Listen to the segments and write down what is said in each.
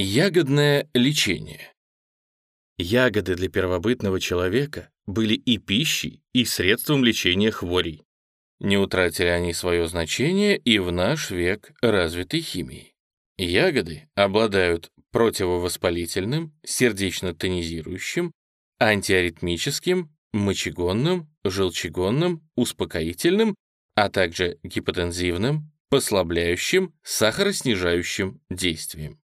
Ягодное лечение. Ягоды для первобытного человека были и пищей, и средством лечения хворей. Не утратили они свое значение и в наш век развитой химии. Ягоды обладают противовоспалительным, сердечно-тонизирующим, антиаритмическим, мочегонным, желчегонным, успокоительным, а также гипотензивным, послабляющим, сахароснижающим действием.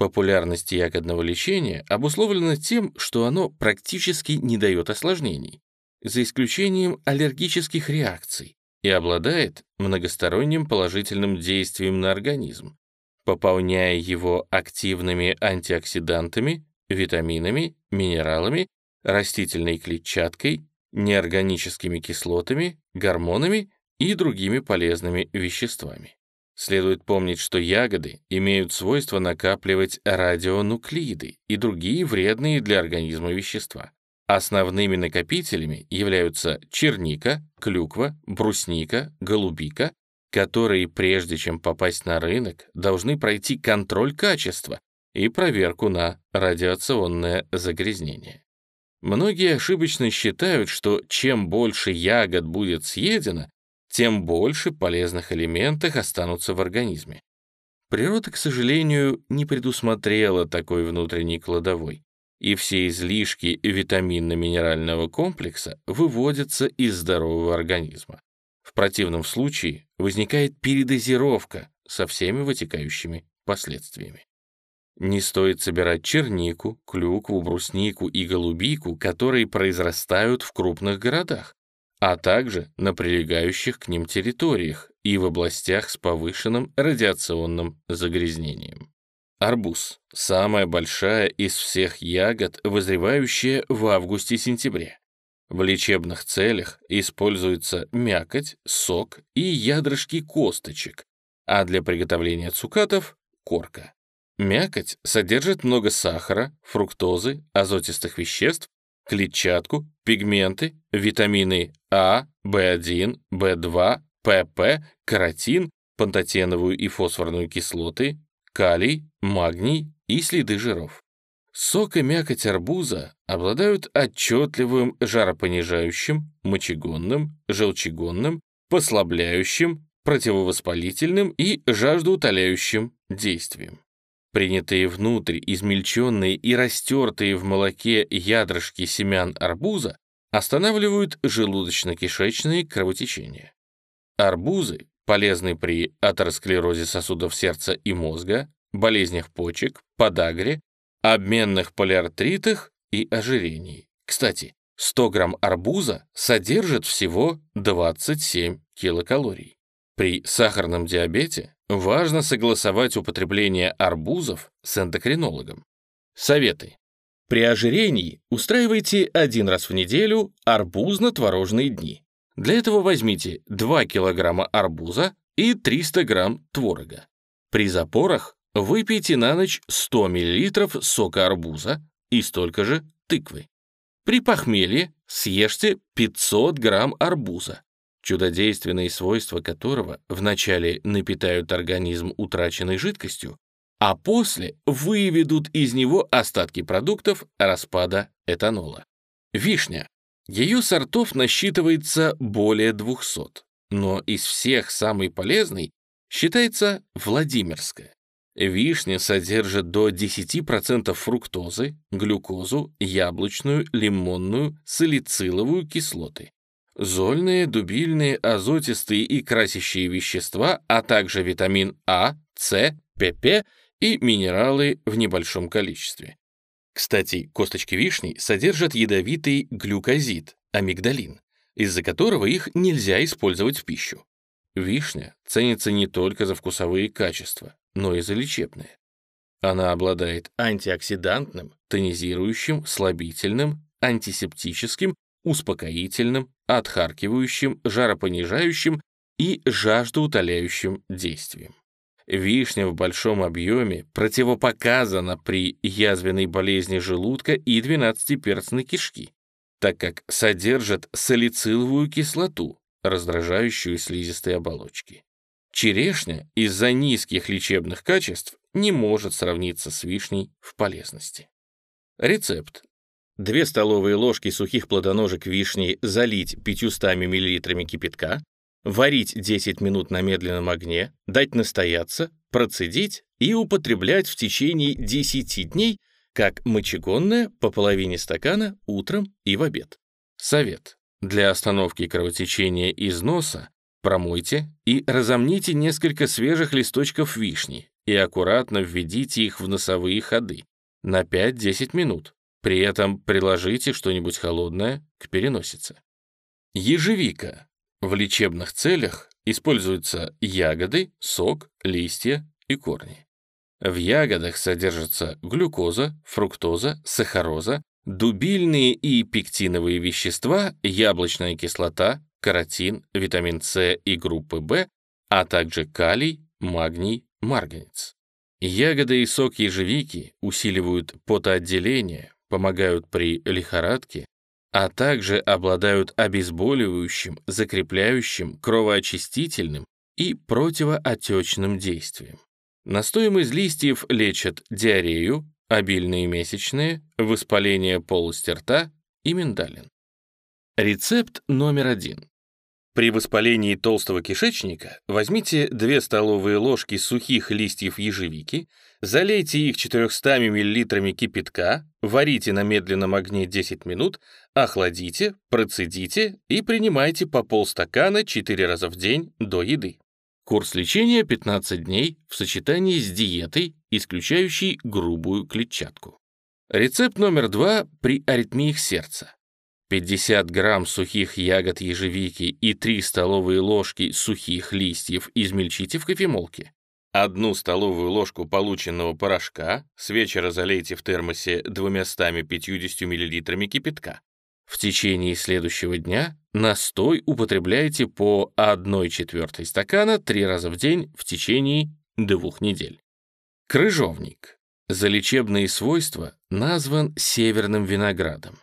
Популярность ягодного лечения обусловлена тем, что оно практически не дает осложнений, за исключением аллергических реакций, и обладает многосторонним положительным действием на организм, пополняя его активными антиоксидантами, витаминами, минералами, растительной клетчаткой, неорганическими кислотами, гормонами и другими полезными веществами. Следует помнить, что ягоды имеют свойство накапливать радионуклиды и другие вредные для организма вещества. Основными накопителями являются черника, клюква, брусника, голубика, которые, прежде чем попасть на рынок, должны пройти контроль качества и проверку на радиационное загрязнение. Многие ошибочно считают, что чем больше ягод будет съедено, тем больше полезных элементов останутся в организме. Природа, к сожалению, не предусмотрела такой внутренней кладовой, и все излишки витаминно-минерального комплекса выводятся из здорового организма. В противном случае возникает передозировка со всеми вытекающими последствиями. Не стоит собирать чернику, клюкву, бруснику и голубику, которые произрастают в крупных городах а также на прилегающих к ним территориях и в областях с повышенным радиационным загрязнением. Арбуз – самая большая из всех ягод, вызревающая в августе-сентябре. В лечебных целях используется мякоть, сок и ядрышки косточек, а для приготовления цукатов – корка. Мякоть содержит много сахара, фруктозы, азотистых веществ клетчатку, пигменты, витамины А, В1, В2, ПП, каротин, пантотеновую и фосфорную кислоты, калий, магний и следы жиров. Сок и мякоть арбуза обладают отчетливым жаропонижающим, мочегонным, желчегонным, послабляющим, противовоспалительным и жаждоутоляющим действием. Принятые внутрь измельченные и растертые в молоке ядрышки семян арбуза останавливают желудочно-кишечные кровотечения. Арбузы полезны при атеросклерозе сосудов сердца и мозга, болезнях почек, подагре, обменных полиартритах и ожирении. Кстати, 100 грамм арбуза содержит всего 27 килокалорий. При сахарном диабете важно согласовать употребление арбузов с эндокринологом. Советы. При ожирении устраивайте один раз в неделю арбузно-творожные дни. Для этого возьмите 2 кг арбуза и 300 г творога. При запорах выпейте на ночь 100 мл сока арбуза и столько же тыквы. При похмелье съешьте 500 грамм арбуза чудодейственные свойства которого вначале напитают организм утраченной жидкостью, а после выведут из него остатки продуктов распада этанола. Вишня. Ее сортов насчитывается более 200, но из всех самый полезный считается Владимирская. Вишня содержит до 10% фруктозы, глюкозу, яблочную, лимонную, салициловую кислоты зольные, дубильные, азотистые и красящие вещества, а также витамин А, С, ПП и минералы в небольшом количестве. Кстати, косточки вишни содержат ядовитый глюкозид, амигдалин, из-за которого их нельзя использовать в пищу. Вишня ценится не только за вкусовые качества, но и за лечебные. Она обладает антиоксидантным, тонизирующим, слабительным, антисептическим успокоительным, отхаркивающим, жаропонижающим и жаждоутоляющим действием. Вишня в большом объеме противопоказана при язвенной болезни желудка и двенадцатиперстной кишки, так как содержит салициловую кислоту, раздражающую слизистые оболочки. Черешня из-за низких лечебных качеств не может сравниться с вишней в полезности. Рецепт. 2 столовые ложки сухих плодоножек вишни залить 500 мл кипятка, варить 10 минут на медленном огне, дать настояться, процедить и употреблять в течение 10 дней как мочегонное по половине стакана утром и в обед. Совет. Для остановки кровотечения из носа промойте и разомните несколько свежих листочков вишни и аккуратно введите их в носовые ходы на 5-10 минут. При этом приложите что-нибудь холодное к переносице. Ежевика. В лечебных целях используются ягоды, сок, листья и корни. В ягодах содержатся глюкоза, фруктоза, сахароза, дубильные и пектиновые вещества, яблочная кислота, каротин, витамин С и группы В, а также калий, магний, марганец. Ягоды и сок ежевики усиливают потоотделение, помогают при лихорадке, а также обладают обезболивающим, закрепляющим, кровоочистительным и противоотечным действием. Настоем из листьев лечат диарею, обильные месячные, воспаление полости рта и миндалин. Рецепт номер один. При воспалении толстого кишечника возьмите 2 столовые ложки сухих листьев ежевики, залейте их 400 мл кипятка, варите на медленном огне 10 минут, охладите, процедите и принимайте по полстакана 4 раза в день до еды. Курс лечения 15 дней в сочетании с диетой, исключающей грубую клетчатку. Рецепт номер два при аритмиях сердца. 50 грамм сухих ягод ежевики и 3 столовые ложки сухих листьев измельчите в кофемолке. Одну столовую ложку полученного порошка с вечера залейте в термосе 250 мл кипятка. В течение следующего дня настой употребляйте по 1 четвертой стакана 3 раза в день в течение двух недель. Крыжовник. За лечебные свойства назван северным виноградом.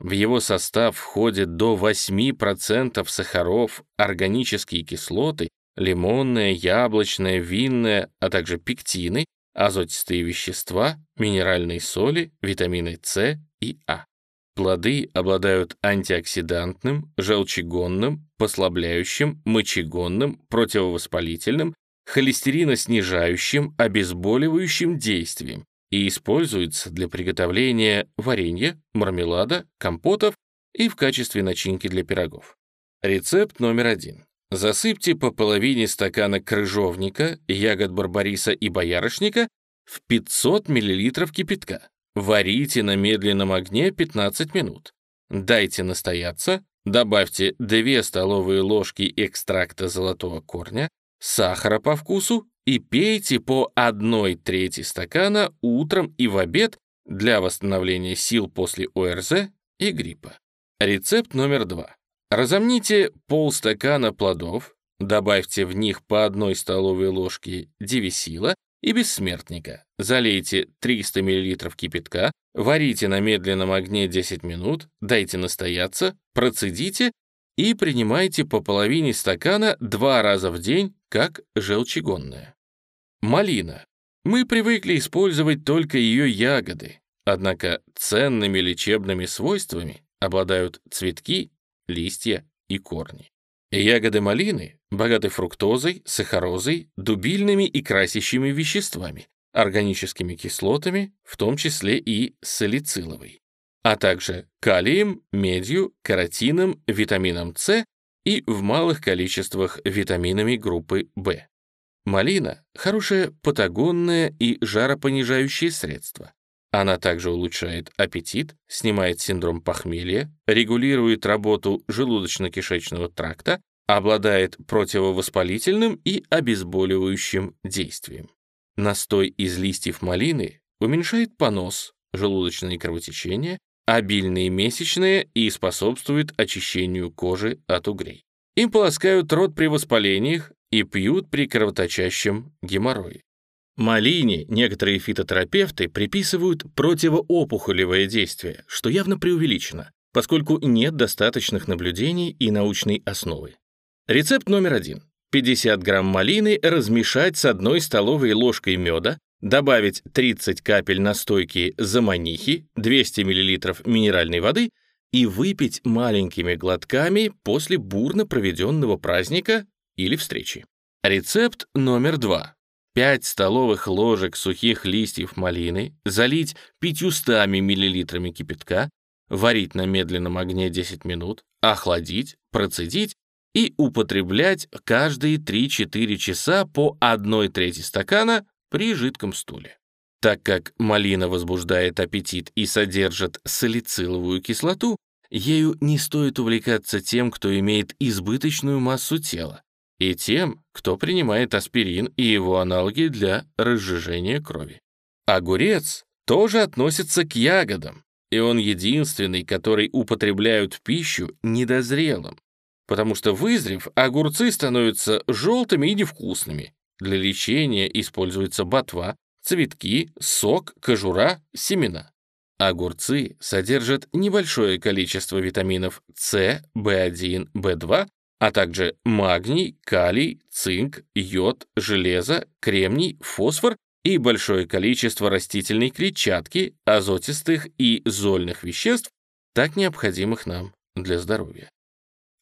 В его состав входит до 8% сахаров, органические кислоты, лимонное, яблочное, винное, а также пектины, азотистые вещества, минеральные соли, витамины С и А. Плоды обладают антиоксидантным, желчегонным, послабляющим, мочегонным, противовоспалительным, холестериноснижающим, обезболивающим действием и используется для приготовления варенья, мармелада, компотов и в качестве начинки для пирогов. Рецепт номер один. Засыпьте по половине стакана крыжовника, ягод барбариса и боярышника в 500 мл кипятка. Варите на медленном огне 15 минут. Дайте настояться, добавьте 2 столовые ложки экстракта золотого корня, сахара по вкусу и пейте по 1 трети стакана утром и в обед для восстановления сил после ОРЗ и гриппа. Рецепт номер 2. Разомните полстакана плодов, добавьте в них по одной столовой ложке девисила и бессмертника. Залейте 300 мл кипятка, варите на медленном огне 10 минут, дайте настояться, процедите и принимайте по половине стакана два раза в день, как желчегонное. Малина. Мы привыкли использовать только ее ягоды, однако ценными лечебными свойствами обладают цветки, листья и корни. Ягоды малины богаты фруктозой, сахарозой, дубильными и красящими веществами, органическими кислотами, в том числе и салициловой, а также калием, медью, каротином, витамином С и в малых количествах витаминами группы В. Малина – хорошее патагонное и жаропонижающее средство. Она также улучшает аппетит, снимает синдром похмелья, регулирует работу желудочно-кишечного тракта, обладает противовоспалительным и обезболивающим действием. Настой из листьев малины уменьшает понос, желудочные кровотечения, обильные месячные и способствует очищению кожи от угрей. Им полоскают рот при воспалениях и пьют при кровоточащем геморрое. Малине некоторые фитотерапевты приписывают противоопухолевое действие, что явно преувеличено, поскольку нет достаточных наблюдений и научной основы. Рецепт номер один. 50 грамм малины размешать с одной столовой ложкой меда, добавить 30 капель настойки заманихи, 200 мл минеральной воды и выпить маленькими глотками после бурно проведенного праздника или встречи. Рецепт номер два. 5 столовых ложек сухих листьев малины залить 500 мл кипятка, варить на медленном огне 10 минут, охладить, процедить и употреблять каждые 3-4 часа по 1 трети стакана при жидком стуле. Так как малина возбуждает аппетит и содержит салициловую кислоту, ею не стоит увлекаться тем, кто имеет избыточную массу тела, и тем, кто принимает аспирин и его аналоги для разжижения крови. Огурец тоже относится к ягодам, и он единственный, который употребляют в пищу недозрелым, потому что вызрев, огурцы становятся желтыми и невкусными. Для лечения используется ботва, цветки, сок, кожура, семена. Огурцы содержат небольшое количество витаминов С, В1, В2, а также магний, калий, цинк, йод, железо, кремний, фосфор и большое количество растительной клетчатки, азотистых и зольных веществ, так необходимых нам для здоровья.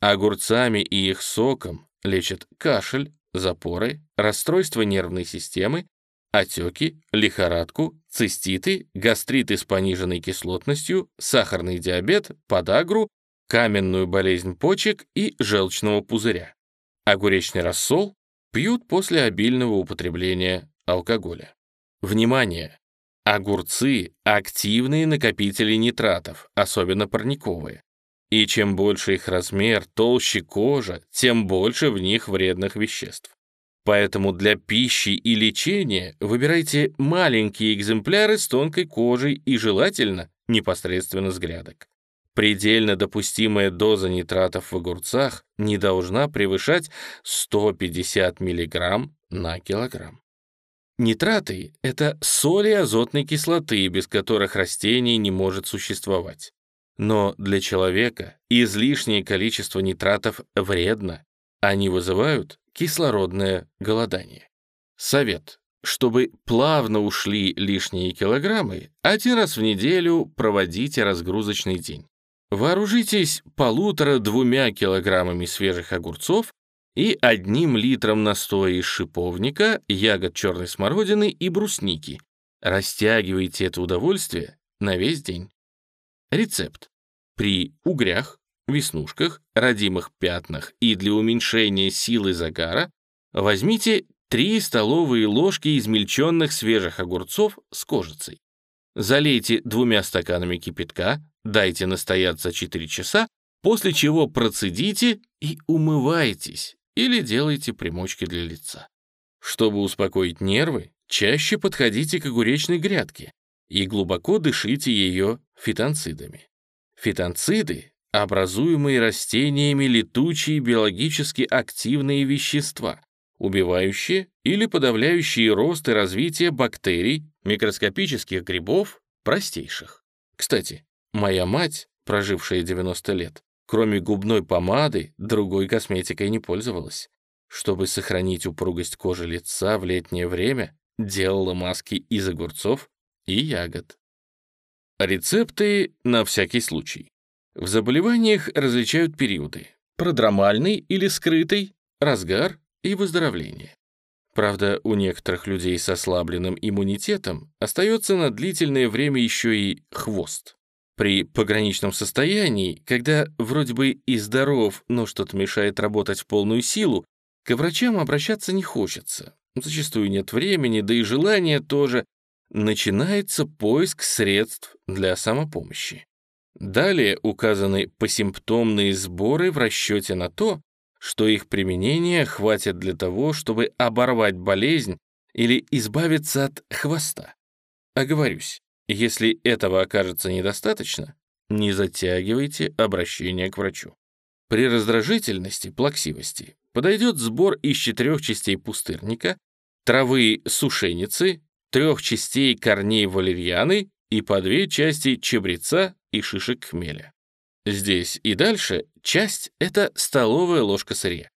Огурцами и их соком лечат кашель, запоры, расстройство нервной системы, отеки, лихорадку, циститы, гастриты с пониженной кислотностью, сахарный диабет, подагру, каменную болезнь почек и желчного пузыря. Огуречный рассол пьют после обильного употребления алкоголя. Внимание! Огурцы – активные накопители нитратов, особенно парниковые. И чем больше их размер, толще кожа, тем больше в них вредных веществ. Поэтому для пищи и лечения выбирайте маленькие экземпляры с тонкой кожей и желательно непосредственно с грядок. Предельно допустимая доза нитратов в огурцах не должна превышать 150 мг на килограмм. Нитраты — это соли азотной кислоты, без которых растение не может существовать. Но для человека излишнее количество нитратов вредно. Они вызывают кислородное голодание. Совет. Чтобы плавно ушли лишние килограммы, один раз в неделю проводите разгрузочный день. Вооружитесь полутора-двумя килограммами свежих огурцов и одним литром настоя из шиповника, ягод черной смородины и брусники. Растягивайте это удовольствие на весь день. Рецепт. При угрях, веснушках, родимых пятнах и для уменьшения силы загара возьмите 3 столовые ложки измельченных свежих огурцов с кожицей. Залейте двумя стаканами кипятка, дайте настояться 4 часа, после чего процедите и умывайтесь или делайте примочки для лица. Чтобы успокоить нервы, чаще подходите к огуречной грядке и глубоко дышите ее фитонцидами. Фитонциды — образуемые растениями летучие биологически активные вещества, убивающие или подавляющие рост и развитие бактерий, микроскопических грибов, простейших. Кстати, моя мать, прожившая 90 лет, Кроме губной помады, другой косметикой не пользовалась. Чтобы сохранить упругость кожи лица в летнее время, делала маски из огурцов и ягод. Рецепты на всякий случай. В заболеваниях различают периоды. Продромальный или скрытый, разгар и выздоровление. Правда, у некоторых людей с ослабленным иммунитетом остается на длительное время еще и хвост. При пограничном состоянии, когда вроде бы и здоров, но что-то мешает работать в полную силу, к врачам обращаться не хочется. Зачастую нет времени, да и желания тоже. Начинается поиск средств для самопомощи. Далее указаны посимптомные сборы в расчете на то, что их применение хватит для того, чтобы оборвать болезнь или избавиться от хвоста. Оговорюсь, если этого окажется недостаточно, не затягивайте обращение к врачу. При раздражительности, плаксивости подойдет сбор из четырех частей пустырника, травы сушеницы, трех частей корней валерьяны и по две части чабреца и шишек хмеля. Здесь и дальше часть — это столовая ложка сырья.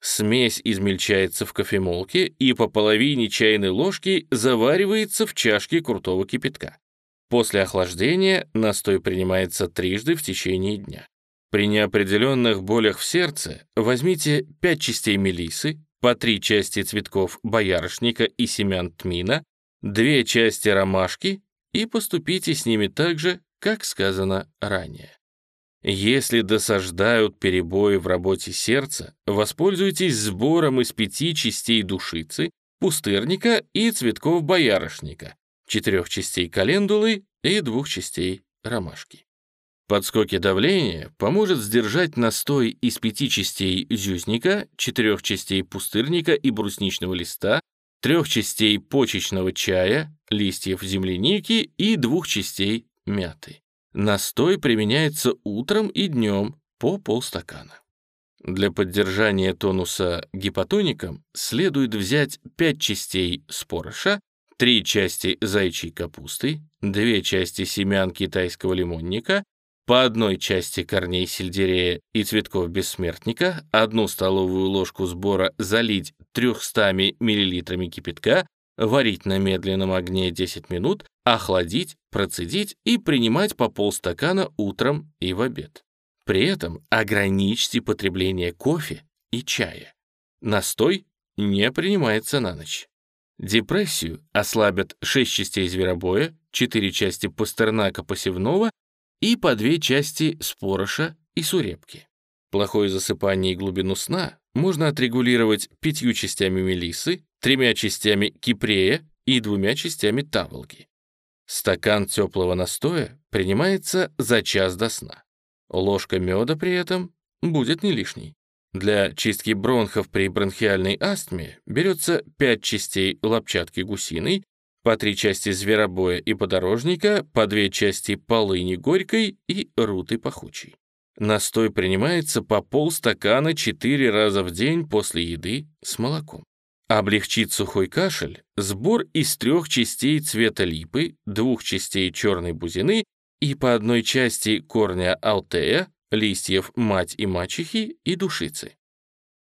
Смесь измельчается в кофемолке и по половине чайной ложки заваривается в чашке крутого кипятка. После охлаждения настой принимается трижды в течение дня. При неопределенных болях в сердце возьмите 5 частей мелисы, по 3 части цветков боярышника и семян тмина, 2 части ромашки и поступите с ними так же, как сказано ранее. Если досаждают перебои в работе сердца, воспользуйтесь сбором из пяти частей душицы, пустырника и цветков боярышника, четырех частей календулы и двух частей ромашки. Подскоки давления поможет сдержать настой из пяти частей зюзника, четырех частей пустырника и брусничного листа, трех частей почечного чая, листьев земляники и двух частей мяты. Настой применяется утром и днем по полстакана. Для поддержания тонуса гипотоником следует взять 5 частей спорыша, 3 части зайчьей капусты, 2 части семян китайского лимонника, по одной части корней сельдерея и цветков бессмертника, одну столовую ложку сбора залить 300 мл кипятка, варить на медленном огне 10 минут, охладить, процедить и принимать по полстакана утром и в обед. При этом ограничьте потребление кофе и чая. Настой не принимается на ночь. Депрессию ослабят 6 частей зверобоя, 4 части пастернака посевного и по 2 части спороша и сурепки. Плохое засыпание и глубину сна можно отрегулировать пятью частями мелисы, тремя частями кипрея и двумя частями таволги. Стакан теплого настоя принимается за час до сна. Ложка меда при этом будет не лишней. Для чистки бронхов при бронхиальной астме берется 5 частей лопчатки гусиной, по 3 части зверобоя и подорожника, по 2 части полыни горькой и руты пахучей. Настой принимается по полстакана 4 раза в день после еды с молоком. Облегчит сухой кашель сбор из трех частей цвета липы, двух частей черной бузины и по одной части корня алтея, листьев мать и мачехи и душицы.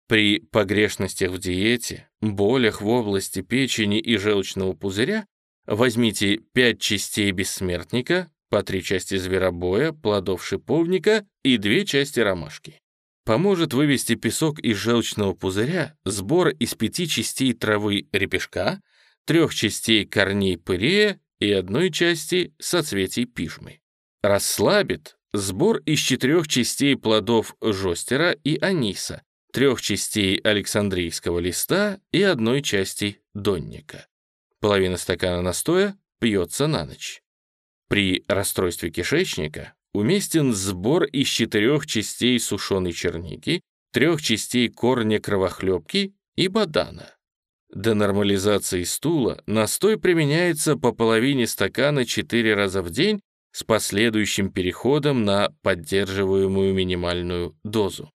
При погрешностях в диете, болях в области печени и желчного пузыря возьмите 5 частей бессмертника, по 3 части зверобоя, плодов шиповника и 2 части ромашки поможет вывести песок из желчного пузыря сбор из пяти частей травы репешка, трех частей корней пырея и одной части соцветий пижмы. Расслабит сбор из четырех частей плодов жостера и аниса, трех частей александрийского листа и одной части донника. Половина стакана настоя пьется на ночь. При расстройстве кишечника уместен сбор из четырех частей сушеной черники, трех частей корня кровохлебки и бадана. До нормализации стула настой применяется по половине стакана 4 раза в день с последующим переходом на поддерживаемую минимальную дозу.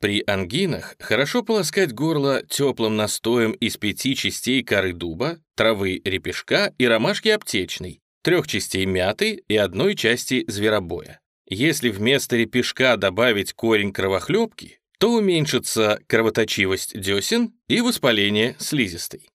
При ангинах хорошо полоскать горло теплым настоем из пяти частей коры дуба, травы репешка и ромашки аптечной, трех частей мяты и одной части зверобоя. Если вместо репешка добавить корень кровохлебки, то уменьшится кровоточивость десен и воспаление слизистой.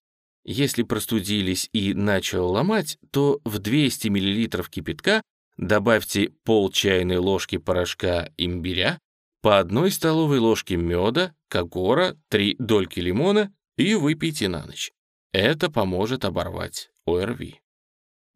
Если простудились и начал ломать, то в 200 мл кипятка добавьте пол чайной ложки порошка имбиря, по одной столовой ложке меда, кагора, 3 дольки лимона и выпейте на ночь. Это поможет оборвать ОРВИ.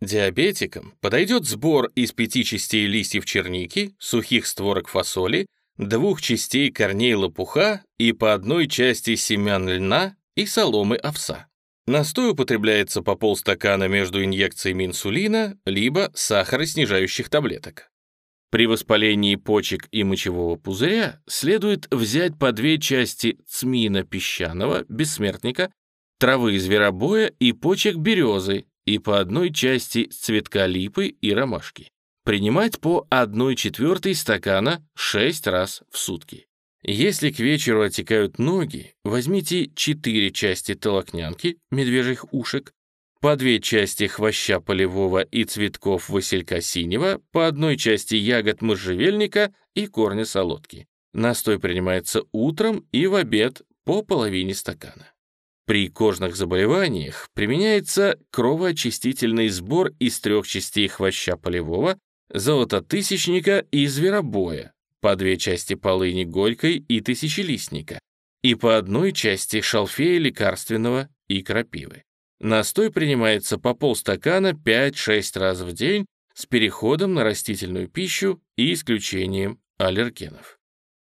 Диабетикам подойдет сбор из пяти частей листьев черники, сухих створок фасоли, двух частей корней лопуха и по одной части семян льна и соломы овса. Настой употребляется по полстакана между инъекциями инсулина либо сахароснижающих таблеток. При воспалении почек и мочевого пузыря следует взять по две части цмина песчаного, бессмертника, травы зверобоя и почек березы и по одной части цветка липы и ромашки. Принимать по 1 четвертой стакана 6 раз в сутки. Если к вечеру отекают ноги, возьмите 4 части толокнянки, медвежьих ушек, по две части хвоща полевого и цветков василька синего, по одной части ягод можжевельника и корня солодки. Настой принимается утром и в обед по половине стакана. При кожных заболеваниях применяется кровоочистительный сбор из трех частей хвоща полевого, золототысячника и зверобоя, по две части полыни горькой и тысячелистника, и по одной части шалфея лекарственного и крапивы. Настой принимается по полстакана 5-6 раз в день с переходом на растительную пищу и исключением аллергенов.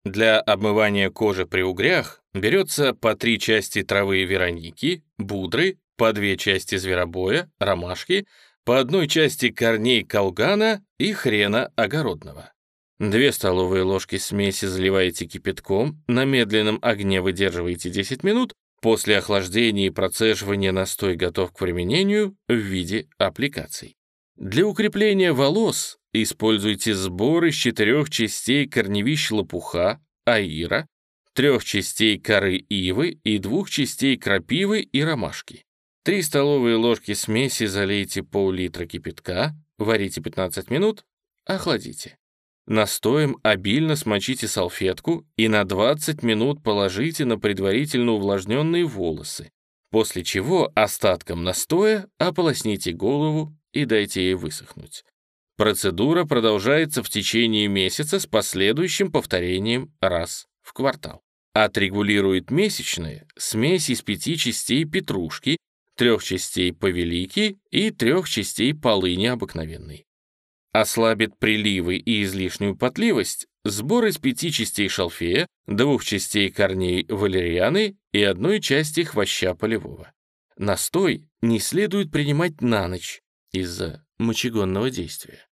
Для обмывания кожи при угрях берется по три части травы вероники, будры, по две части зверобоя, ромашки, по одной части корней колгана и хрена огородного. Две столовые ложки смеси заливаете кипятком, на медленном огне выдерживаете 10 минут, после охлаждения и процеживания настой готов к применению в виде аппликаций. Для укрепления волос используйте сбор из четырех частей корневищ лопуха, аира, трех частей коры ивы и двух частей крапивы и ромашки. Три столовые ложки смеси залейте пол-литра кипятка, варите 15 минут, охладите. Настоем обильно смочите салфетку и на 20 минут положите на предварительно увлажненные волосы, после чего остатком настоя ополосните голову и дайте ей высохнуть. Процедура продолжается в течение месяца с последующим повторением раз в квартал. Отрегулирует месячные смесь из пяти частей петрушки, трех частей повелики и трех частей полыни обыкновенной. Ослабит приливы и излишнюю потливость сбор из пяти частей шалфея, двух частей корней валерианы и одной части хвоща полевого. Настой не следует принимать на ночь из-за мочегонного действия.